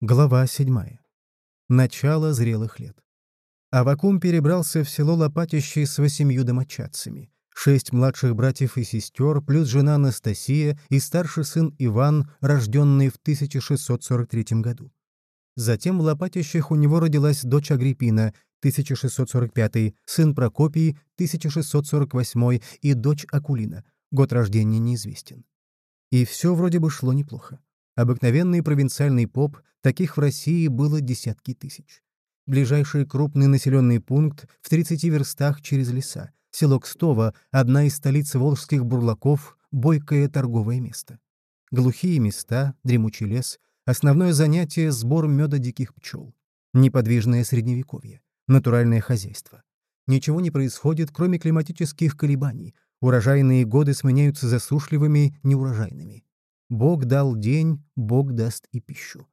Глава 7. Начало зрелых лет. Авакум перебрался в село Лопатище с восемью домочадцами. Шесть младших братьев и сестер, плюс жена Анастасия и старший сын Иван, рожденный в 1643 году. Затем в Лопатищах у него родилась дочь Агриппина, 1645, сын Прокопий, 1648 и дочь Акулина, год рождения неизвестен. И все вроде бы шло неплохо. Обыкновенный провинциальный поп, таких в России было десятки тысяч. Ближайший крупный населенный пункт в 30 верстах через леса. Село Кстово — одна из столиц волжских бурлаков, бойкое торговое место. Глухие места, дремучий лес, основное занятие — сбор меда диких пчел. Неподвижное средневековье, натуральное хозяйство. Ничего не происходит, кроме климатических колебаний. Урожайные годы сменяются засушливыми, неурожайными. Бог дал день, Бог даст и пищу.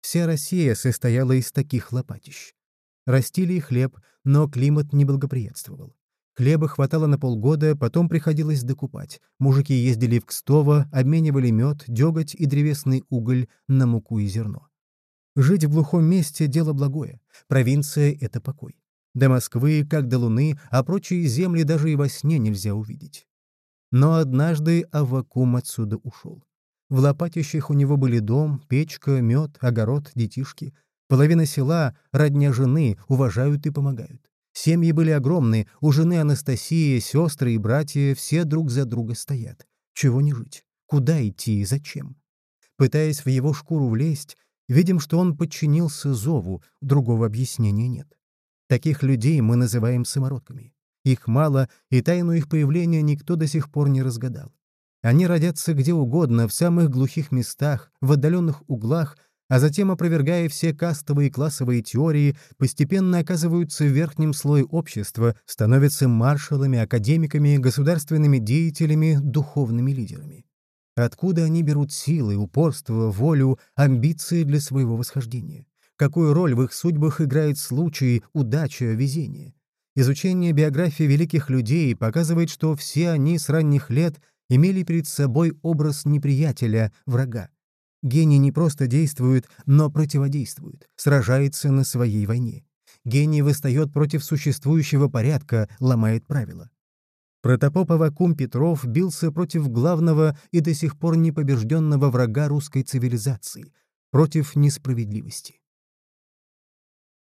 Вся Россия состояла из таких лопатищ. Растили и хлеб, но климат не благоприятствовал. Хлеба хватало на полгода, потом приходилось докупать. Мужики ездили в Кстово, обменивали мед, деготь и древесный уголь на муку и зерно. Жить в глухом месте — дело благое. Провинция — это покой. До Москвы, как до Луны, а прочие земли даже и во сне нельзя увидеть. Но однажды Аввакум отсюда ушел. В лопатищах у него были дом, печка, мед, огород, детишки. Половина села, родня жены, уважают и помогают. Семьи были огромные, у жены Анастасия, сестры и братья все друг за друга стоят. Чего не жить? Куда идти и зачем? Пытаясь в его шкуру влезть, видим, что он подчинился зову, другого объяснения нет. Таких людей мы называем самородками. Их мало, и тайну их появления никто до сих пор не разгадал. Они родятся где угодно, в самых глухих местах, в отдаленных углах, а затем, опровергая все кастовые и классовые теории, постепенно оказываются в верхнем слое общества, становятся маршалами, академиками, государственными деятелями, духовными лидерами. Откуда они берут силы, упорство, волю, амбиции для своего восхождения? Какую роль в их судьбах играет случай, удача, везение? Изучение биографии великих людей показывает, что все они с ранних лет имели перед собой образ неприятеля, врага. Гений не просто действует, но противодействует, сражается на своей войне. Гений восстает против существующего порядка, ломает правила. Протопоп Авакум Петров бился против главного и до сих пор непобежденного врага русской цивилизации, против несправедливости.